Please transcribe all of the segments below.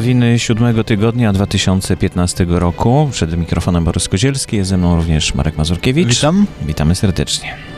Nowiny siódmego tygodnia 2015 roku. Przed mikrofonem Borys Kozielski, jest ze mną również Marek Mazurkiewicz. Witam. Witamy serdecznie.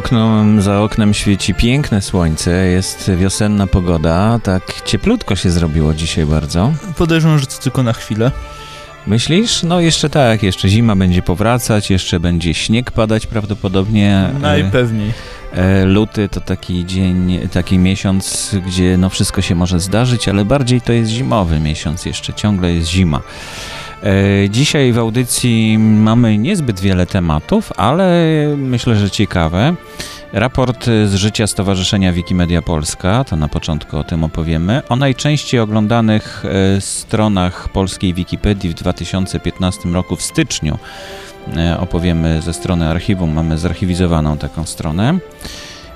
Za oknem, za oknem świeci piękne słońce, jest wiosenna pogoda, tak cieplutko się zrobiło dzisiaj bardzo. Podejrzewam, że to tylko na chwilę. Myślisz? No jeszcze tak, jeszcze zima będzie powracać, jeszcze będzie śnieg padać prawdopodobnie. Najpewniej. E, luty to taki dzień, taki miesiąc, gdzie no wszystko się może zdarzyć, ale bardziej to jest zimowy miesiąc, jeszcze ciągle jest zima. E, dzisiaj w audycji mamy niezbyt wiele tematów, ale myślę, że ciekawe. Raport z życia Stowarzyszenia Wikimedia Polska, to na początku o tym opowiemy. O najczęściej oglądanych e, stronach polskiej Wikipedii w 2015 roku w styczniu e, opowiemy ze strony archiwum, mamy zarchiwizowaną taką stronę.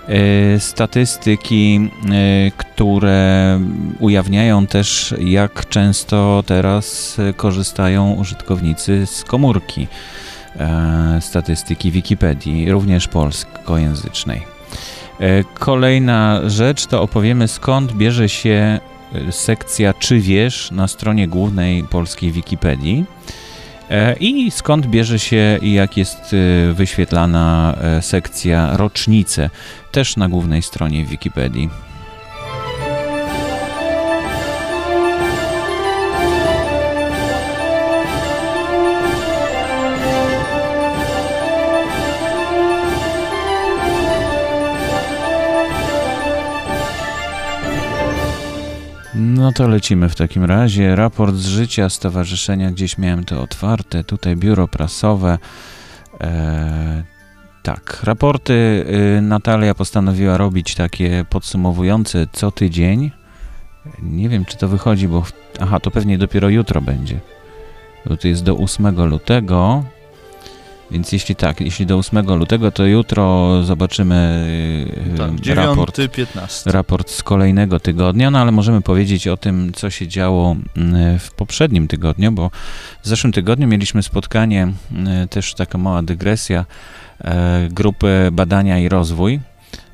E, statystyki, e, które ujawniają też, jak często teraz korzystają użytkownicy z komórki. E, statystyki Wikipedii, również polskojęzycznej. Kolejna rzecz to opowiemy skąd bierze się sekcja Czy wiesz na stronie głównej polskiej Wikipedii. E, I skąd bierze się i jak jest e, wyświetlana e, sekcja rocznice, też na głównej stronie Wikipedii. No to lecimy w takim razie. Raport z życia stowarzyszenia, gdzieś miałem to otwarte, tutaj biuro prasowe. E, tak, raporty y, Natalia postanowiła robić takie podsumowujące co tydzień. Nie wiem, czy to wychodzi, bo. Aha, to pewnie dopiero jutro będzie. To jest do 8 lutego. Więc jeśli tak, jeśli do 8 lutego, to jutro zobaczymy y, tak, 9, raport, 15. raport z kolejnego tygodnia, no ale możemy powiedzieć o tym, co się działo y, w poprzednim tygodniu, bo w zeszłym tygodniu mieliśmy spotkanie, y, też taka mała dygresja, grupy Badania i Rozwój.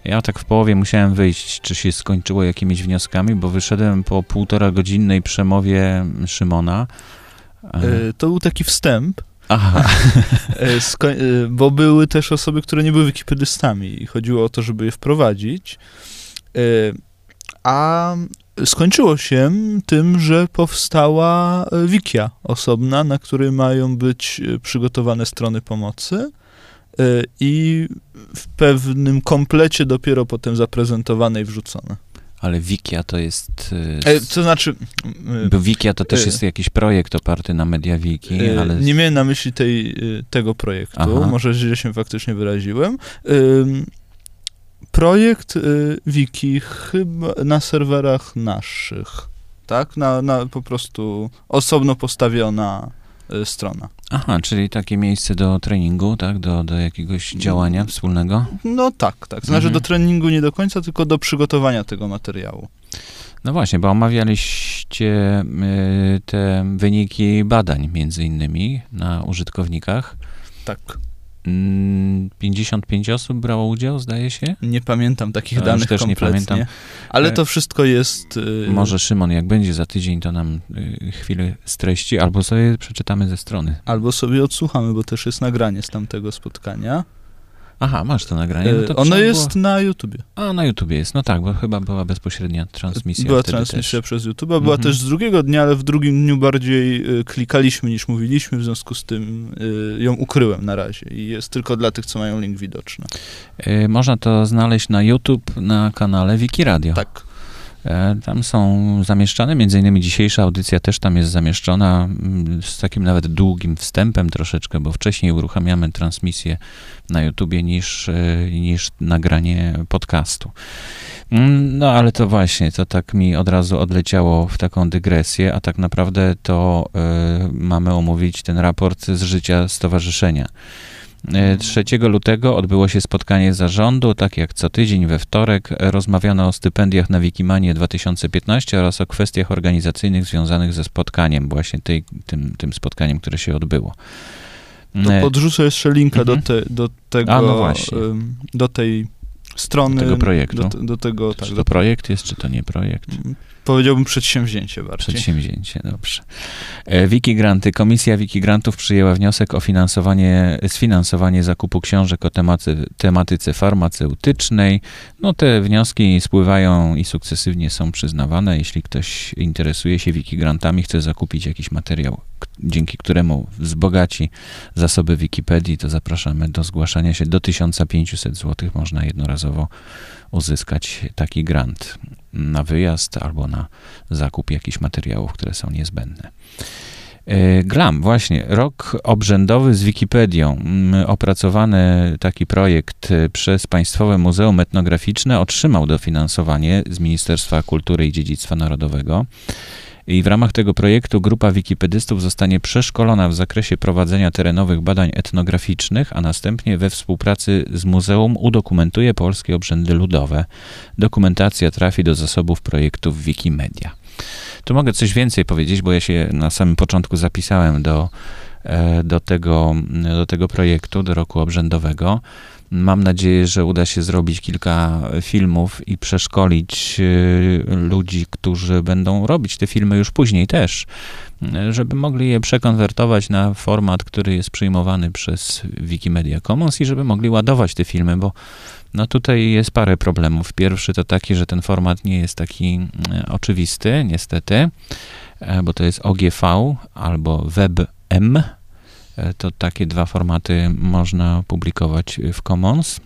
Ja tak w połowie musiałem wyjść, czy się skończyło jakimiś wnioskami, bo wyszedłem po półtora godzinnej przemowie Szymona. To był taki wstęp, Aha. E, e, bo były też osoby, które nie były wikipedystami i chodziło o to, żeby je wprowadzić. E, a skończyło się tym, że powstała wikia osobna, na której mają być przygotowane strony pomocy i w pewnym komplecie dopiero potem zaprezentowane i wrzucone. Ale Wikia to jest. E, to znaczy. Bo Wikia to też e, jest jakiś projekt oparty na Mediawiki, e, ale. Nie miałem na myśli tej, tego projektu. Aha. Może źle się faktycznie wyraziłem. Projekt Wiki chyba na serwerach naszych. Tak? Na, na po prostu osobno postawiona strona. Aha, czyli takie miejsce do treningu, tak? Do, do jakiegoś działania wspólnego? No tak, tak. Znaczy mhm. do treningu nie do końca, tylko do przygotowania tego materiału. No właśnie, bo omawialiście y, te wyniki badań między innymi na użytkownikach. Tak. 55 mm, osób brało udział, zdaje się? Nie pamiętam takich no, danych też kompletnie, nie pamiętam. ale e, to wszystko jest... Y, Może Szymon, jak będzie za tydzień, to nam y, chwilę streści, albo sobie przeczytamy ze strony. Albo sobie odsłuchamy, bo też jest nagranie z tamtego spotkania. Aha, masz to nagranie. No to ono jest było... na YouTubie. A, na YouTubie jest. No tak, bo chyba była bezpośrednia transmisja. Była transmisja też. przez YouTube, była mhm. też z drugiego dnia, ale w drugim dniu bardziej y, klikaliśmy niż mówiliśmy, w związku z tym y, ją ukryłem na razie i jest tylko dla tych, co mają link widoczny. Y, można to znaleźć na YouTube na kanale Wiki Radio. Tak. E, tam są zamieszczane, między innymi dzisiejsza audycja też tam jest zamieszczona mm, z takim nawet długim wstępem troszeczkę, bo wcześniej uruchamiamy transmisję na YouTubie niż, e, niż nagranie podcastu. Mm, no ale to właśnie, to tak mi od razu odleciało w taką dygresję, a tak naprawdę to y, mamy omówić ten raport z życia stowarzyszenia. 3 e, lutego odbyło się spotkanie zarządu, tak jak co tydzień we wtorek. Rozmawiano o stypendiach na Wikimanie 2015 oraz o kwestiach organizacyjnych związanych ze spotkaniem, właśnie tej, tym, tym spotkaniem, które się odbyło. To e, podrzucę jeszcze linka do, mhm. te, do tego, A, no do tej strony. Do tego projektu. Do, do tego, tak, czy to projekt jest, czy to nie projekt? Powiedziałbym przedsięwzięcie bardziej. Przedsięwzięcie, dobrze. E, Wikigranty. Komisja Wikigrantów przyjęła wniosek o finansowanie, sfinansowanie zakupu książek o tematy, tematyce farmaceutycznej. No te wnioski spływają i sukcesywnie są przyznawane. Jeśli ktoś interesuje się Wikigrantami, chce zakupić jakiś materiał, dzięki któremu wzbogaci zasoby Wikipedii, to zapraszamy do zgłaszania się. Do 1500 zł można jednorazowo uzyskać taki grant na wyjazd albo na zakup jakichś materiałów, które są niezbędne. E, GLAM, właśnie, rok obrzędowy z Wikipedią. Mm, opracowany taki projekt e, przez Państwowe Muzeum Etnograficzne otrzymał dofinansowanie z Ministerstwa Kultury i Dziedzictwa Narodowego. I w ramach tego projektu grupa wikipedystów zostanie przeszkolona w zakresie prowadzenia terenowych badań etnograficznych, a następnie we współpracy z muzeum udokumentuje polskie obrzędy ludowe. Dokumentacja trafi do zasobów projektów Wikimedia. Tu mogę coś więcej powiedzieć, bo ja się na samym początku zapisałem do, e, do, tego, do tego projektu, do roku obrzędowego. Mam nadzieję, że uda się zrobić kilka filmów i przeszkolić y, ludzi, którzy będą robić te filmy już później też, żeby mogli je przekonwertować na format, który jest przyjmowany przez Wikimedia Commons i żeby mogli ładować te filmy, bo no tutaj jest parę problemów. Pierwszy to taki, że ten format nie jest taki y, oczywisty, niestety, e, bo to jest OGV albo WebM, to takie dwa formaty można publikować w Commons.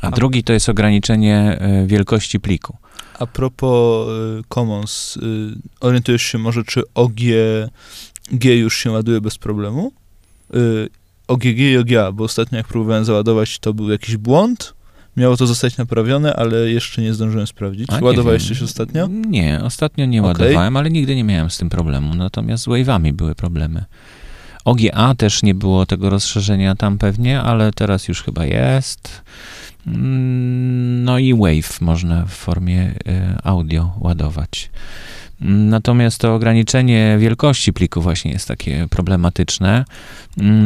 A, drugi to jest ograniczenie e, wielkości pliku. A propos e, Commons, orientujesz się może, czy OG G już się ładuje bez problemu? OGG i OGA, bo ostatnio jak próbowałem załadować, to był jakiś błąd. Miało to zostać naprawione, ale jeszcze nie zdążyłem sprawdzić. A, Ładowałeś coś ostatnio? Nie, ostatnio nie okay. ładowałem, ale nigdy nie miałem z tym problemu. Natomiast z wave'ami były problemy. OGA też nie było tego rozszerzenia tam pewnie, ale teraz już chyba jest. No i Wave można w formie e, audio ładować. Natomiast to ograniczenie wielkości pliku właśnie jest takie problematyczne.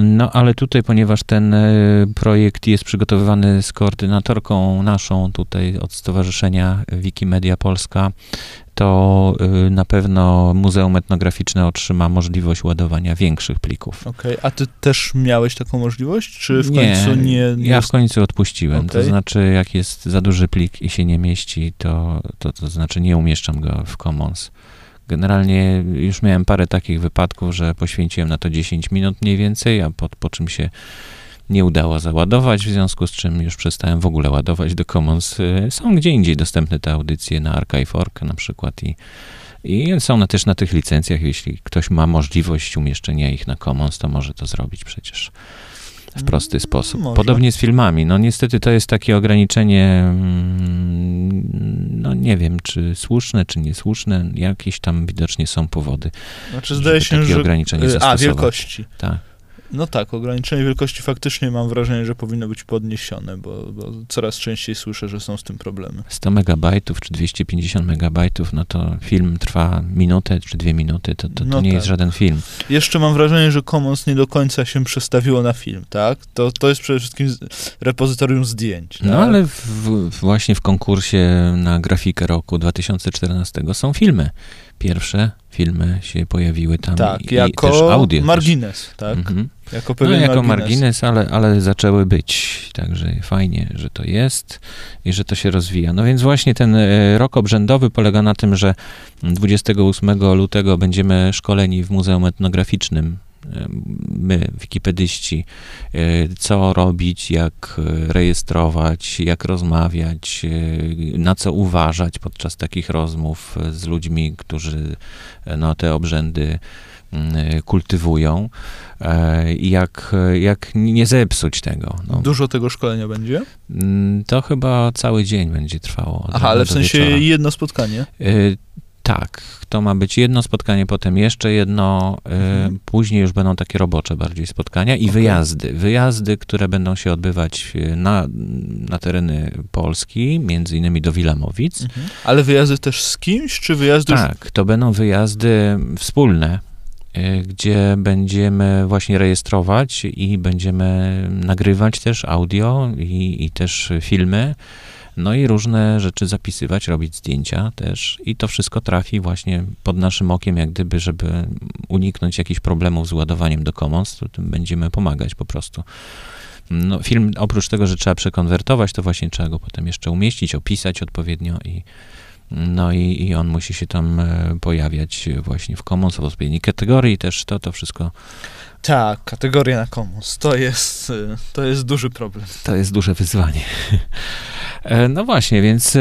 No ale tutaj, ponieważ ten e, projekt jest przygotowywany z koordynatorką naszą tutaj od Stowarzyszenia Wikimedia Polska, to y, na pewno Muzeum Etnograficzne otrzyma możliwość ładowania większych plików. Okej, okay. a ty też miałeś taką możliwość, czy w nie, końcu nie, nie... ja w końcu odpuściłem. Okay. To znaczy, jak jest za duży plik i się nie mieści, to, to, to znaczy nie umieszczam go w Commons. Generalnie już miałem parę takich wypadków, że poświęciłem na to 10 minut mniej więcej, a po, po czym się nie udało załadować, w związku z czym już przestałem w ogóle ładować do Commons. Y, są gdzie indziej dostępne te audycje na Archive.org na przykład i, i są na, też na tych licencjach. Jeśli ktoś ma możliwość umieszczenia ich na Commons, to może to zrobić przecież w prosty mm, sposób. Może. Podobnie z filmami. No niestety to jest takie ograniczenie, mm, no nie wiem, czy słuszne, czy niesłuszne. Jakieś tam widocznie są powody. Znaczy zdaje się, takie że... ograniczenie zastosować. A, wielkości. Tak. No tak, ograniczenie wielkości faktycznie mam wrażenie, że powinno być podniesione, bo, bo, coraz częściej słyszę, że są z tym problemy. 100 megabajtów czy 250 megabajtów, no to film trwa minutę czy dwie minuty, to, to, to no nie tak. jest żaden film. Jeszcze mam wrażenie, że Commons nie do końca się przestawiło na film, tak? To, to jest przede wszystkim repozytorium zdjęć. No tak? ale w, właśnie w konkursie na grafikę roku 2014 są filmy pierwsze filmy się pojawiły tam tak, i, jako i też audio. margines, też. tak? Mhm. Jako pewien no, jako margines, margines ale, ale zaczęły być, także fajnie, że to jest i że to się rozwija. No więc właśnie ten e, rok obrzędowy polega na tym, że 28 lutego będziemy szkoleni w Muzeum Etnograficznym. My, wikipedyści, co robić, jak rejestrować, jak rozmawiać, na co uważać podczas takich rozmów z ludźmi, którzy no, te obrzędy kultywują i jak, jak nie zepsuć tego. No. Dużo tego szkolenia będzie? Mm, to chyba cały dzień będzie trwało. Aha, ale w sensie wieczora. jedno spotkanie? Tak, to ma być jedno spotkanie, potem jeszcze jedno, y, mhm. później już będą takie robocze bardziej spotkania i okay. wyjazdy. Wyjazdy, które będą się odbywać y, na, na tereny Polski, między innymi do Wilamowic. Mhm. Ale wyjazdy też z kimś, czy wyjazdy... Tak, to będą wyjazdy wspólne, y, gdzie będziemy właśnie rejestrować i będziemy nagrywać też audio i, i też filmy. No i różne rzeczy zapisywać, robić zdjęcia też. I to wszystko trafi właśnie pod naszym okiem, jak gdyby, żeby uniknąć jakichś problemów z ładowaniem do Commons, to tym będziemy pomagać po prostu. No, film oprócz tego, że trzeba przekonwertować, to właśnie trzeba go potem jeszcze umieścić, opisać odpowiednio i no i, i on musi się tam e, pojawiać właśnie w Commons w odpowiedniej kategorii też to, to wszystko tak, kategoria na Commons. To jest, y, to jest duży problem. To jest duże wyzwanie. E, no właśnie, więc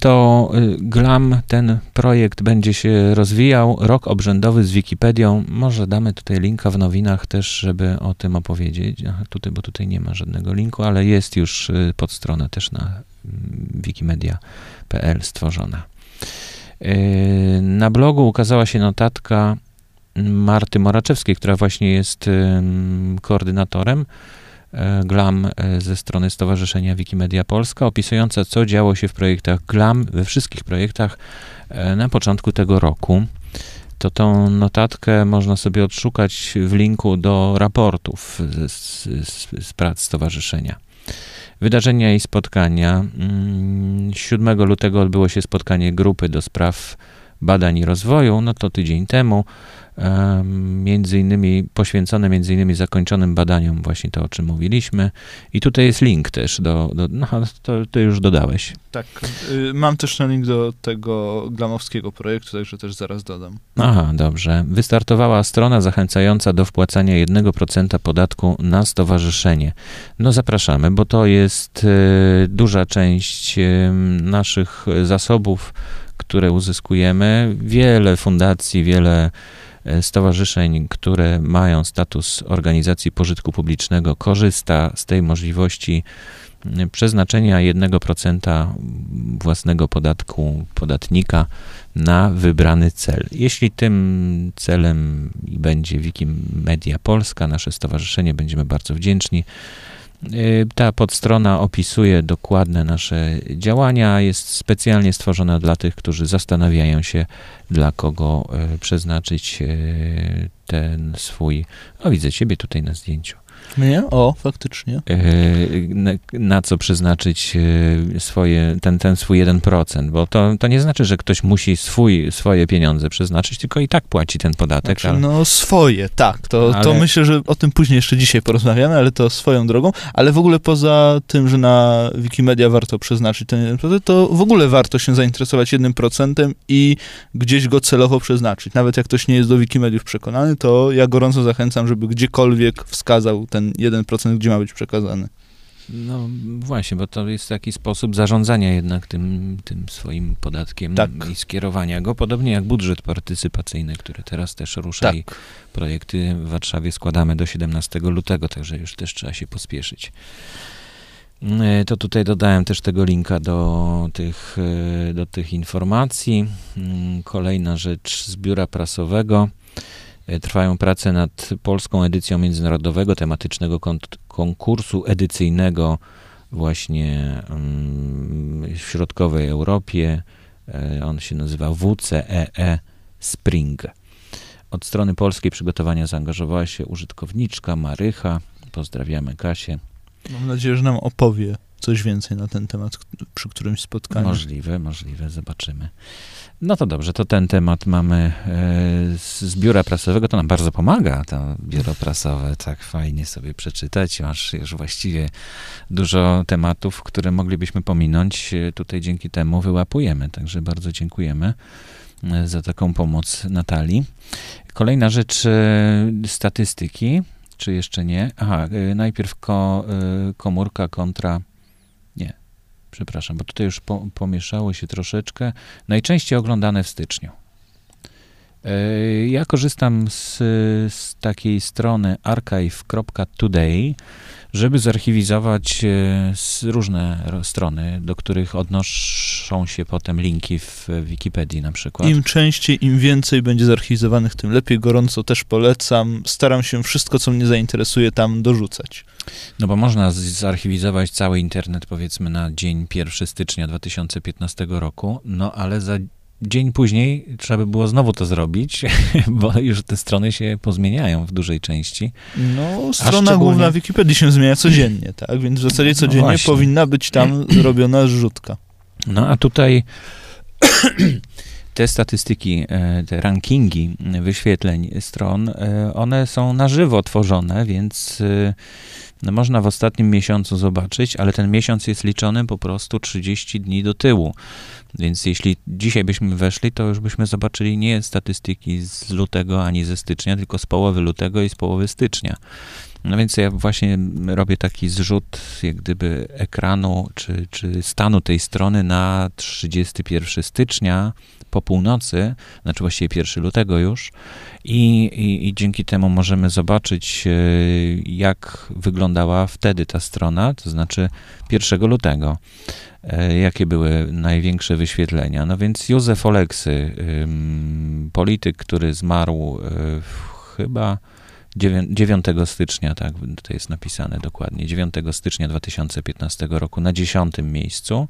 to GLAM, ten projekt będzie się rozwijał. Rok obrzędowy z Wikipedią. Może damy tutaj linka w nowinach też, żeby o tym opowiedzieć. Aha, tutaj, bo tutaj nie ma żadnego linku, ale jest już podstrona też na wikimedia.pl stworzona. Na blogu ukazała się notatka Marty Moraczewskiej, która właśnie jest koordynatorem e, GLAM e, ze strony Stowarzyszenia Wikimedia Polska, opisująca, co działo się w projektach GLAM, we wszystkich projektach e, na początku tego roku. To tą notatkę można sobie odszukać w linku do raportów z, z, z prac stowarzyszenia. Wydarzenia i spotkania. 7 mm, lutego odbyło się spotkanie grupy do spraw badań i rozwoju, no to tydzień temu między innymi poświęcone między innymi zakończonym badaniom właśnie to, o czym mówiliśmy. I tutaj jest link też do, do no to ty już dodałeś. Tak, y, mam też ten link do tego glamowskiego projektu, także też zaraz dodam. Aha, dobrze. Wystartowała strona zachęcająca do wpłacania 1% podatku na stowarzyszenie. No zapraszamy, bo to jest y, duża część y, naszych zasobów, które uzyskujemy. Wiele fundacji, wiele stowarzyszeń, które mają status organizacji pożytku publicznego, korzysta z tej możliwości przeznaczenia 1% własnego podatku podatnika na wybrany cel. Jeśli tym celem będzie Wikimedia Polska, nasze stowarzyszenie, będziemy bardzo wdzięczni. Y, ta podstrona opisuje dokładne nasze działania, jest specjalnie stworzona dla tych, którzy zastanawiają się, dla kogo y, przeznaczyć y, ten swój. O, widzę ciebie tutaj na zdjęciu. Mnie? O, faktycznie. E, na, na, co przeznaczyć e, swoje, ten, ten swój 1%, bo to, to nie znaczy, że ktoś musi swój, swoje pieniądze przeznaczyć, tylko i tak płaci ten podatek. Znaczy, ale... No swoje, tak. To, ale... to myślę, że o tym później jeszcze dzisiaj porozmawiamy, ale to swoją drogą. Ale w ogóle poza tym, że na Wikimedia warto przeznaczyć ten 1%, to w ogóle warto się zainteresować 1% i gdzieś go celowo przeznaczyć. Nawet jak ktoś nie jest do Wikimediów przekonany, to ja gorąco zachęcam, żeby gdziekolwiek wskazał ten ten 1%, gdzie ma być przekazany. No właśnie, bo to jest taki sposób zarządzania jednak tym, tym swoim podatkiem tak. i skierowania go, podobnie jak budżet partycypacyjny, który teraz też rusza tak. i projekty w Warszawie składamy do 17 lutego, także już też trzeba się pospieszyć. E, to tutaj dodałem też tego linka do tych, e, do tych informacji. Mm, kolejna rzecz z biura prasowego. E, trwają prace nad polską edycją międzynarodowego tematycznego konkursu edycyjnego właśnie mm, w środkowej Europie. E, on się nazywa WCEE e Spring. Od strony polskiej przygotowania zaangażowała się użytkowniczka Marycha. Pozdrawiamy Kasię. Mam nadzieję, że nam opowie coś więcej na ten temat przy którymś spotkaniu. Możliwe, możliwe, zobaczymy. No to dobrze, to ten temat mamy e, z biura prasowego, to nam bardzo pomaga, to biuro prasowe, tak fajnie sobie przeczytać, masz już właściwie dużo tematów, które moglibyśmy pominąć, e, tutaj dzięki temu wyłapujemy, także bardzo dziękujemy. za taką pomoc Natalii. Kolejna rzecz, statystyki, czy jeszcze nie? Aha, najpierw ko, komórka kontra nie, przepraszam, bo tutaj już po, pomieszało się troszeczkę. Najczęściej oglądane w styczniu. E, ja korzystam z, z takiej strony archive.today, żeby zarchiwizować e, różne strony, do których odnoszą się potem linki w Wikipedii na przykład. Im częściej, im więcej będzie zarchiwizowanych, tym lepiej. Gorąco też polecam. Staram się wszystko, co mnie zainteresuje, tam dorzucać. No bo można zarchiwizować cały internet, powiedzmy, na dzień 1 stycznia 2015 roku, no ale za dzień później trzeba by było znowu to zrobić, bo już te strony się pozmieniają w dużej części. No, strona szczególnie... główna Wikipedii się zmienia codziennie, tak? Więc w zasadzie codziennie no powinna być tam robiona zrzutka. No, a tutaj te statystyki, e, te rankingi wyświetleń stron, e, one są na żywo tworzone, więc e, no można w ostatnim miesiącu zobaczyć, ale ten miesiąc jest liczony po prostu 30 dni do tyłu. Więc jeśli dzisiaj byśmy weszli, to już byśmy zobaczyli nie statystyki z lutego ani ze stycznia, tylko z połowy lutego i z połowy stycznia. No więc ja właśnie robię taki zrzut jak gdyby ekranu czy, czy stanu tej strony na 31 stycznia po północy, znaczy właściwie 1 lutego już i, i, i dzięki temu możemy zobaczyć e, jak wyglądała wtedy ta strona, to znaczy 1 lutego. E, jakie były największe wyświetlenia. No więc Józef Oleksy, polityk, który zmarł e, chyba 9 stycznia, tak, to jest napisane dokładnie, 9 stycznia 2015 roku na 10 miejscu.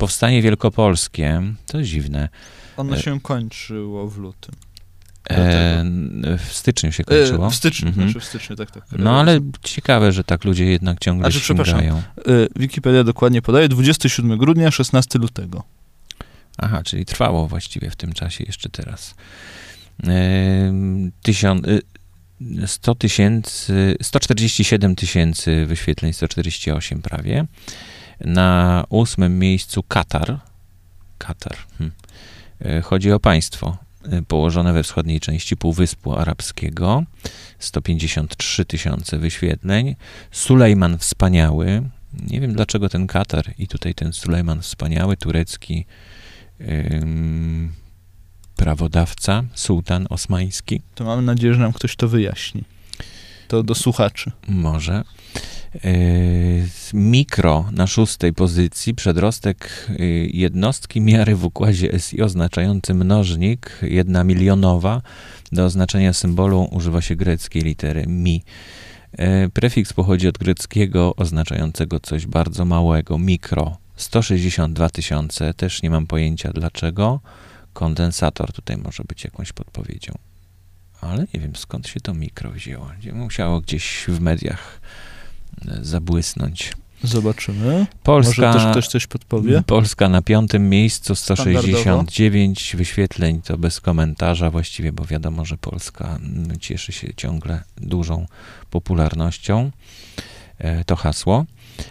Powstanie Wielkopolskie, to dziwne. Ono e, się kończyło w lutym. E, w styczniu się kończyło. E, w styczniu, mhm. znaczy w styczniu, tak, tak. No ale ciekawe, że tak ludzie jednak ciągle znaczy, sięgają. E, Wikipedia dokładnie podaje 27 grudnia, 16 lutego. Aha, czyli trwało właściwie w tym czasie jeszcze teraz. E, tysiąc, 100 tysięcy, 147 tysięcy wyświetleń, 148 prawie. Na ósmym miejscu Katar. Katar. Hm. Chodzi o państwo Y, położone we wschodniej części Półwyspu Arabskiego. 153 tysiące wyświetleń. Sulejman Wspaniały. Nie wiem dlaczego ten Katar i tutaj ten Sulejman Wspaniały, turecki prawodawca, sułtan osmański. To mamy nadzieję, że nam ktoś to wyjaśni. To do słuchaczy. Może. E, mikro na szóstej pozycji, przedrostek e, jednostki miary w układzie SI oznaczający mnożnik, jedna milionowa. Do oznaczenia symbolu używa się greckiej litery mi. E, prefiks pochodzi od greckiego oznaczającego coś bardzo małego, mikro. 162 tysiące, też nie mam pojęcia dlaczego. Kondensator tutaj może być jakąś podpowiedzią. Ale nie wiem skąd się to mikro wzięło. Musiało gdzieś w mediach zabłysnąć. Zobaczymy. Polska, Może też ktoś coś podpowie? Polska na piątym miejscu, 169 wyświetleń, to bez komentarza właściwie, bo wiadomo, że Polska mm, cieszy się ciągle dużą popularnością. E, to hasło.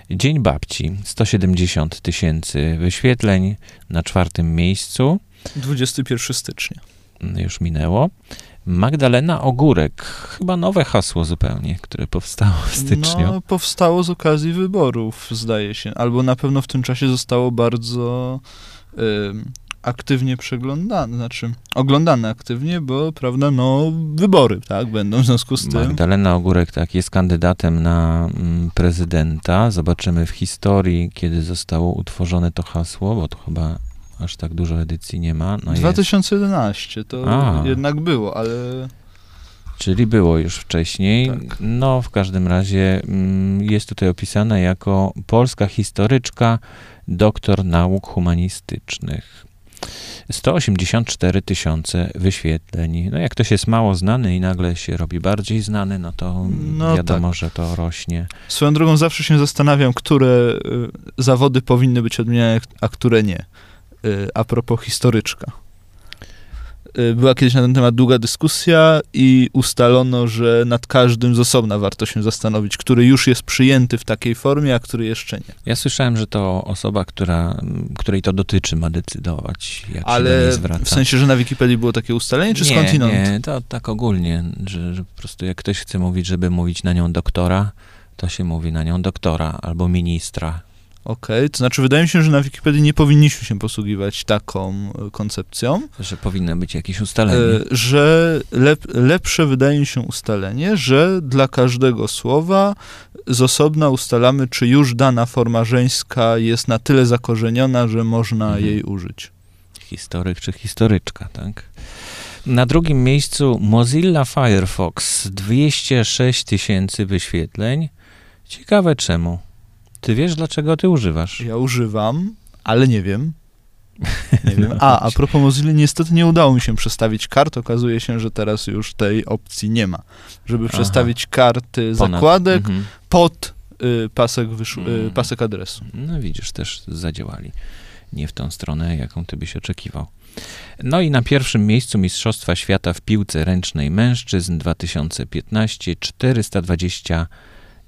Dzień Babci, 170 tysięcy wyświetleń na czwartym miejscu. 21 stycznia. Już minęło. Magdalena Ogórek, chyba nowe hasło zupełnie, które powstało w styczniu. No, powstało z okazji wyborów, zdaje się, albo na pewno w tym czasie zostało bardzo y, aktywnie przeglądane, znaczy oglądane aktywnie, bo prawda, no wybory, tak, będą w związku z tym. Magdalena Ogórek, tak, jest kandydatem na mm, prezydenta. Zobaczymy w historii, kiedy zostało utworzone to hasło, bo to chyba aż tak dużo edycji nie ma. No 2011 jest. to A. jednak było, ale... Czyli było już wcześniej. Tak. No, w każdym razie mm, jest tutaj opisana jako polska historyczka, doktor nauk humanistycznych. 184 tysiące wyświetleń. No jak ktoś jest mało znany i nagle się robi bardziej znany, no to no wiadomo, tak. że to rośnie. Swoją drogą zawsze się zastanawiam, które y, zawody powinny być odmieniane, a które nie. Y, a propos historyczka. Y, była kiedyś na ten temat długa dyskusja i ustalono, że nad każdym z osobna warto się zastanowić, który już jest przyjęty w takiej formie, a który jeszcze nie. Ja słyszałem, że to osoba, która, której to dotyczy, ma decydować, jak Ale się do niej zwraca. w sensie, że na Wikipedii było takie ustalenie, czy nie, skądinąd? Nie, to tak ogólnie, że, że po prostu jak ktoś chce mówić, żeby mówić na nią doktora, to się mówi na nią doktora albo ministra. Okej, okay. to znaczy wydaje mi się, że na Wikipedii nie powinniśmy się posługiwać taką e, koncepcją. Że powinno być jakieś ustalenie. E, że lep, lepsze wydaje mi się ustalenie, że dla każdego słowa z osobna ustalamy, czy już dana forma żeńska jest na tyle zakorzeniona, że można mhm. jej użyć. Historyk czy historyczka, tak? Na drugim miejscu Mozilla Firefox 206 tysięcy wyświetleń. Ciekawe czemu. Ty wiesz, dlaczego ty używasz? Ja używam, ale nie wiem. Nie wiem. A, a propos Mozilla, niestety nie udało mi się przestawić kart. Okazuje się, że teraz już tej opcji nie ma. Żeby Aha. przestawić karty Ponad. zakładek mhm. pod y, pasek, wyszu- y, mm. pasek adresu. No widzisz, też zadziałali. Nie w tą stronę, jaką ty byś oczekiwał. No i na pierwszym miejscu Mistrzostwa Świata w piłce ręcznej mężczyzn 2015 420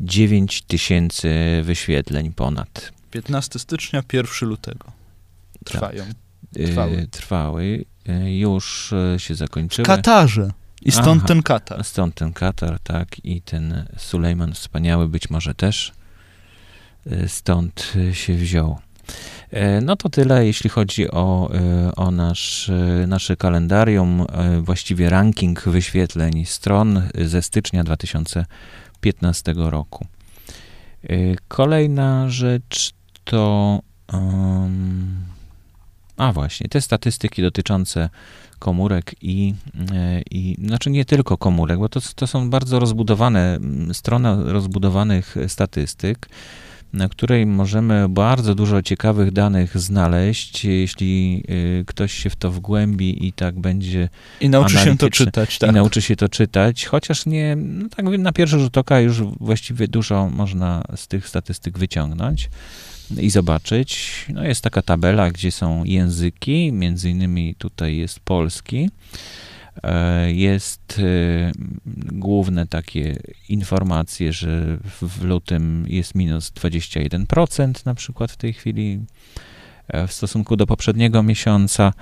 9 tysięcy wyświetleń ponad. 15 stycznia, 1 lutego. Trwają. Tak. Trwały. Trwały. E, już e, się zakończyły. W Katarze. I stąd Aha, ten Katar. Stąd ten Katar, tak. I ten Sulejman wspaniały być może też stąd się wziął. No to tyle, jeśli chodzi o, o nasz, nasze kalendarium, właściwie ranking wyświetleń stron ze stycznia 2000 2015 roku. Y, kolejna rzecz to. A właśnie, te statystyki dotyczące komórek i, y, i znaczy nie tylko komórek, bo to, to są bardzo rozbudowane, strona rozbudowanych statystyk na której możemy bardzo dużo ciekawych danych znaleźć, jeśli y, ktoś się w to wgłębi i tak będzie. I nauczy się to czytać, tak. I nauczy się to czytać, chociaż nie, no tak na pierwszy rzut oka już właściwie dużo można z tych statystyk wyciągnąć i zobaczyć. No jest taka tabela, gdzie są języki, między innymi tutaj jest polski. E, jest e, główne takie informacje, że w lutym jest minus 21% na przykład w tej chwili e, w stosunku do poprzedniego miesiąca.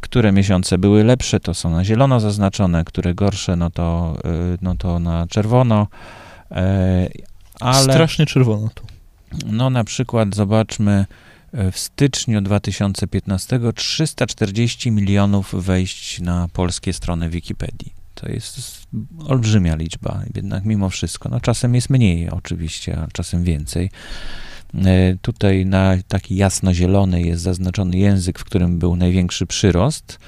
Które miesiące były lepsze, to są na zielono zaznaczone, które gorsze, no to, no to na czerwono. Ale, Strasznie czerwono tu. No na przykład zobaczmy w styczniu 2015 340 milionów wejść na polskie strony Wikipedii. To jest olbrzymia liczba, jednak mimo wszystko. No, czasem jest mniej oczywiście, a czasem więcej. E, tutaj na taki jasno-zielony jest zaznaczony język, w którym był największy przyrost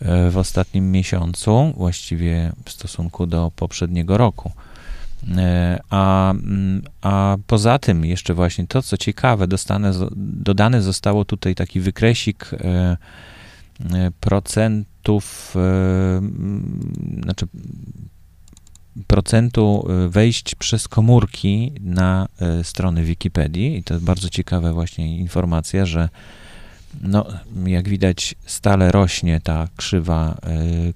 e, w ostatnim miesiącu, właściwie w stosunku do poprzedniego roku. E, a, mm, a poza tym jeszcze właśnie to, co ciekawe, dostane, dodany zostało tutaj taki wykresik e, e, procentów, mm, znaczy procentu wejść przez komórki na strony Wikipedii. I to bardzo ciekawa właśnie informacja, że no, jak widać stale rośnie ta krzywa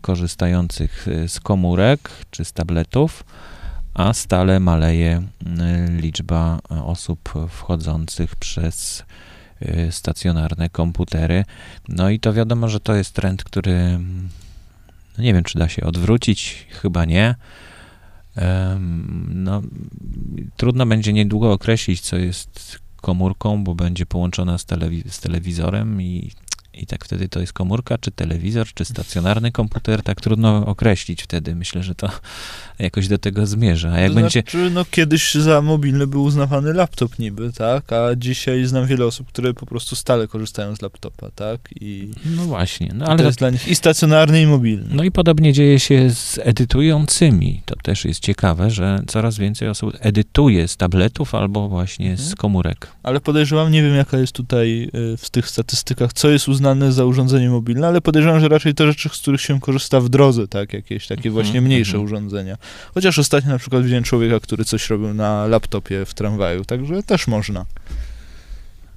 korzystających z komórek czy z tabletów, a stale maleje y, liczba osób wchodzących przez y, stacjonarne komputery. No i to wiadomo, że to jest trend, który no nie wiem, czy da się odwrócić, chyba nie. No, trudno będzie niedługo określić, co jest komórką, bo będzie połączona z, telewiz z telewizorem i i tak wtedy to jest komórka, czy telewizor, czy stacjonarny komputer, tak trudno określić wtedy. Myślę, że to jakoś do tego zmierza. A jak to będzie... Znaczy, no kiedyś za mobilny był uznawany laptop niby, tak? A dzisiaj znam wiele osób, które po prostu stale korzystają z laptopa, tak? I no właśnie. No, ale to jest dla nich i stacjonarny, i mobilny. No i podobnie dzieje się z edytującymi. To też jest ciekawe, że coraz więcej osób edytuje z tabletów albo właśnie mhm. z komórek. Ale podejrzewam, nie wiem jaka jest tutaj y, w tych statystykach, co jest uznane uznane za urządzenie mobilne, ale podejrzewam, że raczej te rzeczy, z których się korzysta w drodze, tak, jakieś takie mhm, właśnie mniejsze mm -hmm. urządzenia. Chociaż ostatnio na przykład widziałem człowieka, który coś robił na laptopie w tramwaju, także też można.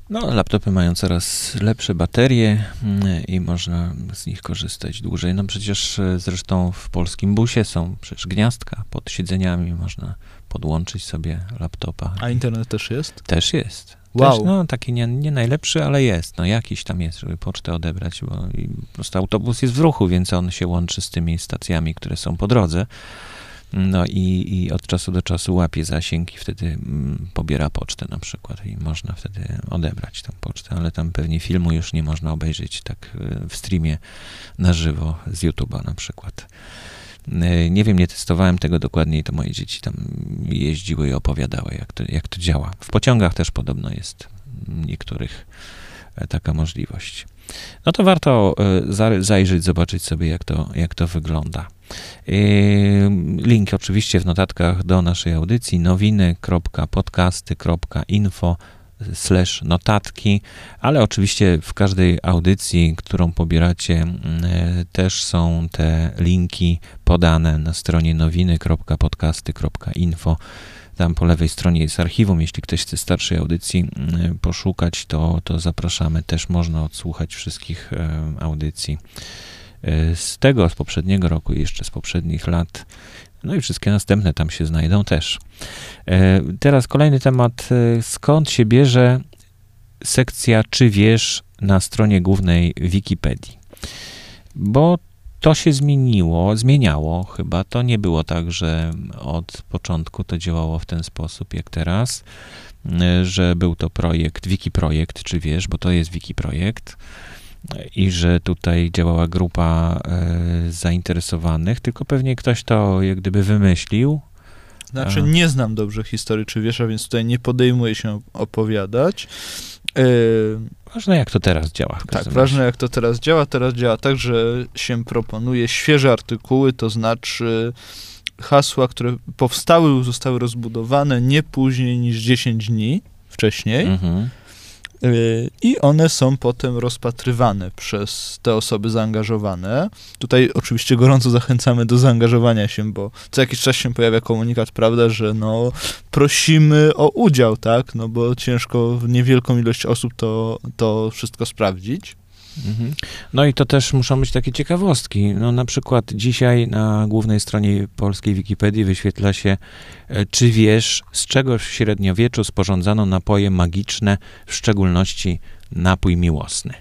No, laptopy mają coraz lepsze baterie mm, i można z nich korzystać dłużej. No przecież e, zresztą w polskim busie są przecież gniazdka pod siedzeniami, można podłączyć sobie laptopa. A internet też jest? Też jest. Wow. Też, no, taki nie, nie najlepszy, ale jest. No, jakiś tam jest, żeby pocztę odebrać, bo po prostu autobus jest w ruchu, więc on się łączy z tymi stacjami, które są po drodze. No i, i od czasu do czasu łapie zasięg i wtedy mm, pobiera pocztę na przykład i można wtedy odebrać tą pocztę, ale tam pewnie filmu już nie można obejrzeć tak y, w streamie na żywo z YouTube'a na przykład. Y, Nie wiem, nie testowałem tego dokładniej, to moje dzieci tam jeździły i opowiadały, jak to, jak to działa. W pociągach też podobno jest niektórych e, taka możliwość. No to warto e, za- zajrzeć, zobaczyć sobie, jak to, jak to wygląda. Link oczywiście w notatkach do naszej audycji nowiny.podcasty.info slash notatki, ale oczywiście w każdej audycji, którą pobieracie, mm, e, też są te linki podane na stronie nowiny.podcasty.info. Tam po lewej stronie jest archiwum. Jeśli ktoś chce starszej audycji mm, poszukać, to, to zapraszamy. Też można odsłuchać wszystkich e, audycji e, z tego, z poprzedniego roku i jeszcze z poprzednich lat. No i wszystkie następne tam się znajdą też. E, Teraz kolejny temat. e, Skąd się bierze sekcja Czy wiesz na stronie głównej Wikipedii? Bo to się zmieniło, zmieniało chyba. To nie było tak, że od początku to działało w ten sposób jak teraz, e, że był to projekt, Wikiprojekt, czy wiesz, bo to jest Wikiprojekt i że tutaj działała grupa e, zainteresowanych, tylko pewnie ktoś to jak gdyby wymyślił. Znaczy, A. nie znam dobrze historii czy wiesz, a więc tutaj nie podejmuję się opowiadać. Yy, Ważne jak to teraz działa. tak, ważne jak to teraz działa. Teraz działa tak, że się proponuje świeże artykuły, to znaczy hasła, które powstały zostały rozbudowane nie później niż 10 dni wcześniej. Mhm. I one są potem rozpatrywane przez te osoby zaangażowane. Tutaj oczywiście gorąco zachęcamy do zaangażowania się, bo co jakiś czas się pojawia komunikat, prawda, że no prosimy o udział, tak, no bo ciężko w niewielką ilość osób to, to wszystko sprawdzić. Mhm. No i to też muszą być takie ciekawostki. No na przykład dzisiaj na głównej stronie polskiej Wikipedii wyświetla się, e, czy wiesz, z czego w średniowieczu sporządzano napoje magiczne, w szczególności napój miłosny.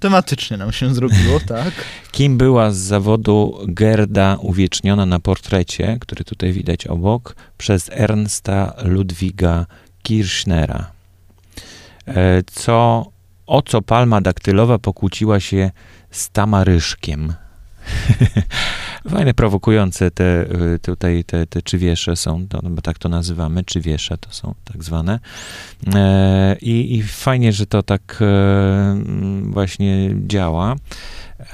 Tematycznie nam się zrobiło, tak. Kim była z zawodu Gerda uwieczniona na portrecie, który tutaj widać obok, przez Ernsta Ludwiga Kirchnera? E, Co, o co palma daktylowa pokłóciła się z tamaryszkiem? Fajne, prowokujące te y, tutaj te, te są, to, no bo tak to nazywamy, czywiesze to są tak zwane. E, I, I fajnie, że to tak e, właśnie działa.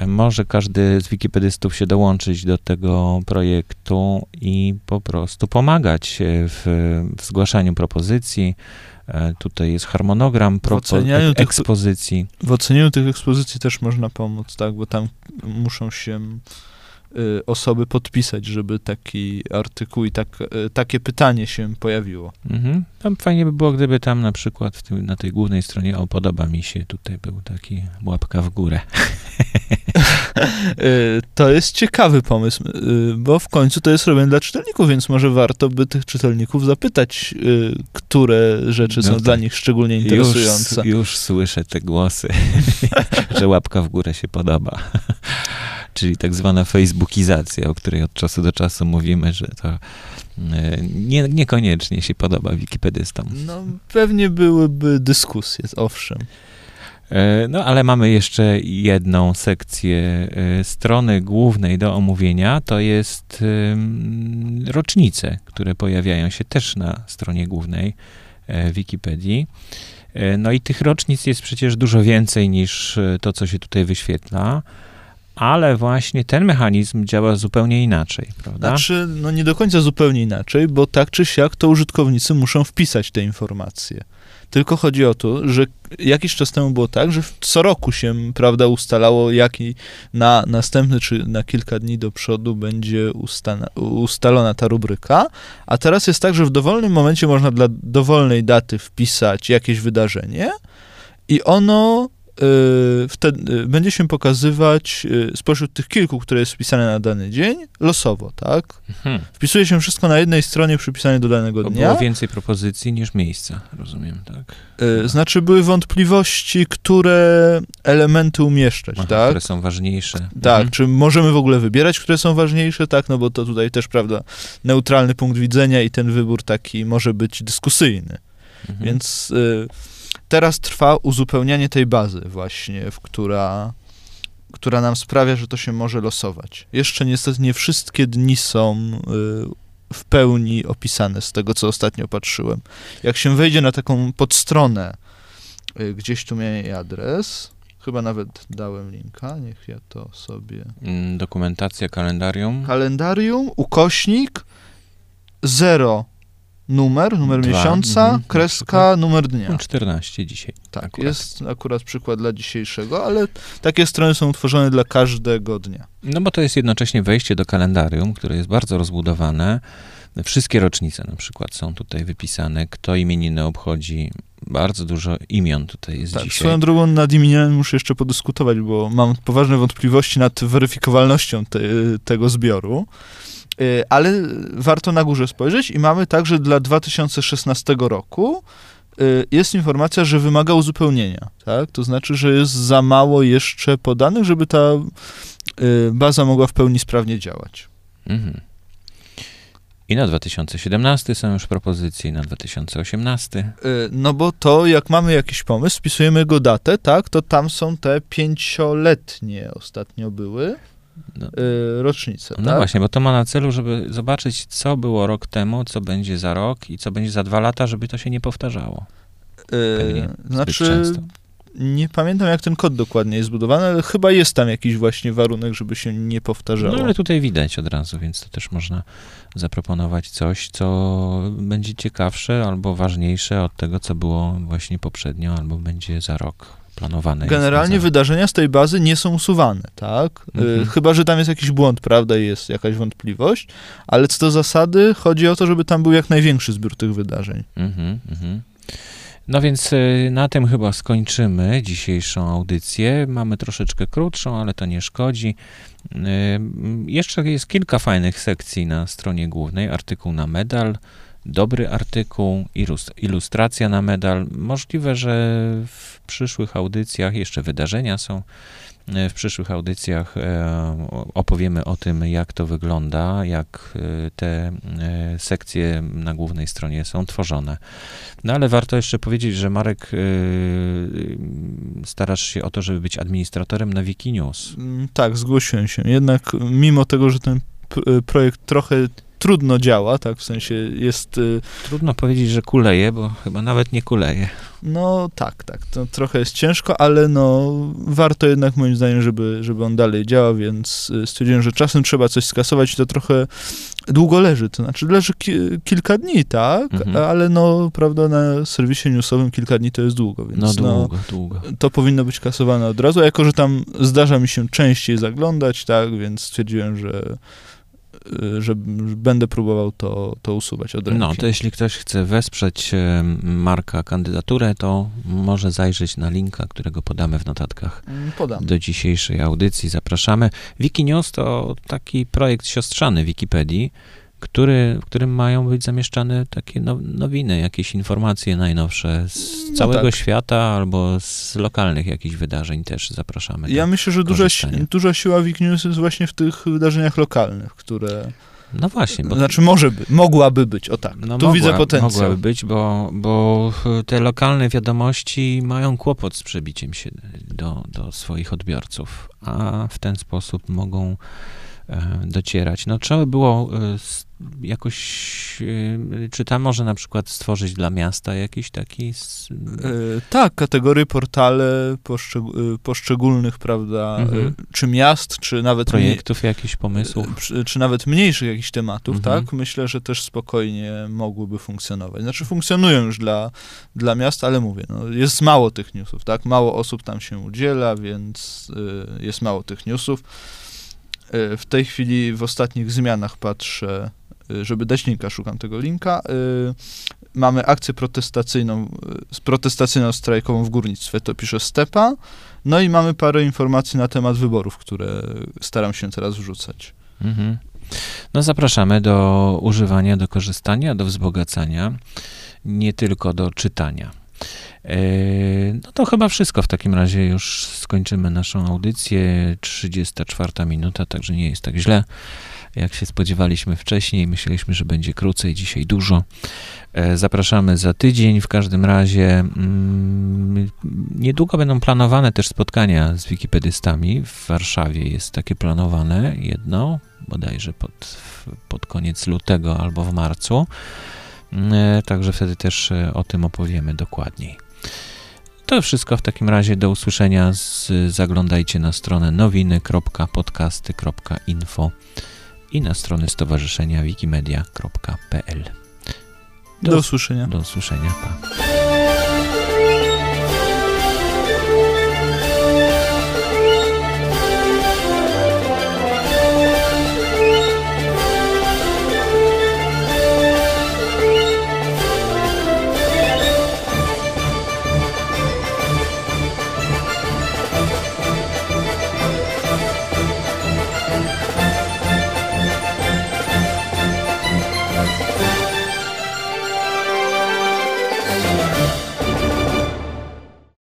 E, Może każdy z wikipedystów się dołączyć do tego projektu i po prostu pomagać w, w zgłaszaniu propozycji. E, Tutaj jest harmonogram propo- ocenianiu tych- ekspozycji. W ocenieniu tych ekspozycji też można pomóc, tak, bo tam muszą się y, osoby podpisać, żeby taki artykuł i tak, y, takie pytanie się pojawiło. Mhm. Tam fajnie by było, gdyby tam na przykład tym, na tej głównej stronie o podoba mi się, tutaj był taki łapka w górę. Y, To jest ciekawy pomysł, y, bo w końcu to jest robione dla czytelników, więc może warto by tych czytelników zapytać, y, które rzeczy No są tak. dla nich szczególnie interesujące. Już, już słyszę te głosy, że łapka w górę się podoba. Czyli tak zwana facebookizacja, o której od czasu do czasu mówimy, że to nie, niekoniecznie się podoba wikipedystom. No, pewnie byłyby dyskusje, owszem. E, No, ale mamy jeszcze jedną sekcję e, strony głównej do omówienia. To jest rocznice, które pojawiają się też na stronie głównej e, Wikipedii. No i tych rocznic jest przecież dużo więcej niż to, co się tutaj wyświetla, ale właśnie ten mechanizm działa zupełnie inaczej, prawda? Znaczy, no nie do końca zupełnie inaczej, bo tak czy siak to użytkownicy muszą wpisać te informacje. Tylko chodzi o to, że jakiś czas temu było tak, że co roku się, prawda, ustalało, jaki na następny czy na kilka dni do przodu będzie ustana, ustalona ta rubryka, a teraz jest tak, że w dowolnym momencie można dla dowolnej daty wpisać jakieś wydarzenie i ono wtedy y, będzie się pokazywać y, spośród tych kilku, które jest wpisane na dany dzień, losowo, tak? Mhm. Wpisuje się wszystko na jednej stronie przypisane do danego Bo dnia. Było więcej propozycji niż miejsca, rozumiem, tak? Znaczy były wątpliwości, które elementy umieszczać, Aha, tak? Które są ważniejsze. Tak, mhm. czy możemy w ogóle wybierać, które są ważniejsze, tak? No bo to tutaj też, prawda, neutralny punkt widzenia i ten wybór taki może być dyskusyjny. Mhm. Więc... Y teraz trwa uzupełnianie tej bazy właśnie, w która, która nam sprawia, że to się może losować. Jeszcze niestety nie wszystkie dni są y, w pełni opisane z tego, co ostatnio patrzyłem. Jak się wejdzie na taką podstronę, y, gdzieś tu miałem jej adres, chyba nawet dałem linka, niech ja to sobie... Mm, dokumentacja, kalendarium. Kalendarium, ukośnik, 0 numer, numer Dwa. miesiąca, mhm. kreska, numer dnia. 14 no, dzisiaj. Tak, akurat. jest akurat przykład dla dzisiejszego, ale takie strony są utworzone dla każdego dnia. No bo to jest jednocześnie wejście do kalendarium, które jest bardzo rozbudowane. Wszystkie rocznice na przykład są tutaj wypisane, kto imieniny obchodzi. Bardzo dużo imion tutaj jest tak, dzisiaj. Swoją drogą nad imionami muszę jeszcze podyskutować, bo mam poważne wątpliwości nad weryfikowalnością te, tego zbioru. Y, ale warto na górze spojrzeć i mamy także dla 2016 roku y, jest informacja, że wymaga uzupełnienia, tak? To znaczy, że jest za mało jeszcze podanych, żeby ta y, baza mogła w pełni sprawnie działać. Mhm. I na 2017 są już propozycje, na 2018. No bo to, jak mamy jakiś pomysł, wpisujemy go datę, tak, to tam są te pięcioletnie ostatnio były no. Y, rocznicę. No tak? właśnie, bo to ma na celu, żeby zobaczyć, co było rok temu, co będzie za rok i co będzie za dwa lata, żeby to się nie powtarzało. Pewnie, znaczy, często. Nie pamiętam, jak ten kod dokładnie jest zbudowany, ale chyba jest tam jakiś właśnie warunek, żeby się nie powtarzało. No ale tutaj widać od razu, więc to też można zaproponować coś, co będzie ciekawsze albo ważniejsze od tego, co było właśnie poprzednio, albo będzie za rok planowane. Generalnie wydarzenia z tej bazy nie są usuwane, tak? Y, mhm. Chyba, że tam jest jakiś błąd, prawda, i jest jakaś wątpliwość, ale co do zasady chodzi o to, żeby tam był jak największy zbiór tych wydarzeń. Mhm, mhm. No więc y, na tym chyba skończymy dzisiejszą audycję. Mamy troszeczkę krótszą, ale to nie szkodzi. Y, jeszcze jest kilka fajnych sekcji na stronie głównej. Artykuł na medal, dobry artykuł, ilustracja na medal. Możliwe, że w przyszłych audycjach, jeszcze wydarzenia są, e, w przyszłych audycjach e, opowiemy o tym, jak to wygląda, jak e, te sekcje na głównej stronie są tworzone. No ale warto jeszcze powiedzieć, że Marek starasz się o to, żeby być administratorem na Wikinews. Mm, tak, zgłosiłem się. Jednak mimo tego, że ten projekt trochę trudno działa, tak, w sensie jest... Y, trudno powiedzieć, że kuleje, bo chyba nawet nie kuleje. No tak, tak, to trochę jest ciężko, ale no warto jednak moim zdaniem, żeby, żeby on dalej działał, więc y, stwierdziłem, że czasem trzeba coś skasować i to trochę długo leży, to znaczy leży ki kilka dni, tak, mhm. ale no, prawda, na serwisie newsowym kilka dni to jest długo, więc no, długo, no, długo. to powinno być kasowane od razu, a jako, że tam zdarza mi się częściej zaglądać, tak, więc stwierdziłem, że że będę próbował to, to usuwać od ręki. No, to jeśli ktoś chce wesprzeć Marka kandydaturę, to może zajrzeć na linka, którego podamy w notatkach mm, Podam. do dzisiejszej audycji. Zapraszamy. Wikinews to taki projekt siostrzany Wikipedii, który, w którym mają być zamieszczane takie nowiny, jakieś informacje najnowsze z no całego tak. świata albo z lokalnych jakichś wydarzeń też zapraszamy. Ja myślę, że duża, duża siła Wiknews jest właśnie w tych wydarzeniach lokalnych, które... No właśnie. Bo... Znaczy może by, mogłaby być, o tak, no tu mogła, widzę potencjał. Mogłaby być, bo, bo te lokalne wiadomości mają kłopot z przebiciem się do, do swoich odbiorców, a w ten sposób mogą docierać. No trzeba było e, jakoś, y, czy tam może na przykład stworzyć dla miasta jakiś taki... E, tak, kategorie portale poszczeg- poszczególnych, prawda, mhm. Czy miast, czy nawet... Projektów, mniej, jakichś pomysłów. Czy, czy, nawet mniejszych jakichś tematów, mhm. tak? Myślę, że też spokojnie mogłyby funkcjonować. Znaczy funkcjonują już dla, dla miast, ale mówię, no, jest mało tych newsów, tak? Mało osób tam się udziela, więc y, jest mało tych newsów. W tej chwili w ostatnich zmianach patrzę żeby dać linka, szukam tego linka. Mamy akcję protestacyjną, protestacyjną strajkową w górnictwie, to pisze Stepa. No i mamy parę informacji na temat wyborów, które staram się teraz wrzucać. Mhm. No zapraszamy do używania, do korzystania, do wzbogacania, nie tylko do czytania. E, no to chyba wszystko. W takim razie już skończymy naszą audycję. 34 minuta, także nie jest tak źle. Jak się spodziewaliśmy wcześniej, myśleliśmy, że będzie krócej, dzisiaj dużo. E, zapraszamy za tydzień. W każdym razie mm, niedługo będą planowane też spotkania z wikipedystami. W Warszawie jest takie planowane jedno, bodajże pod, pod koniec lutego albo w marcu. E, także wtedy też e, o tym opowiemy dokładniej. To wszystko w takim razie do usłyszenia. Zaglądajcie na stronę nowiny.podcasty.info i na stronę stowarzyszenia wikimedia.pl. Do, do usłyszenia. Do usłyszenia. Pa.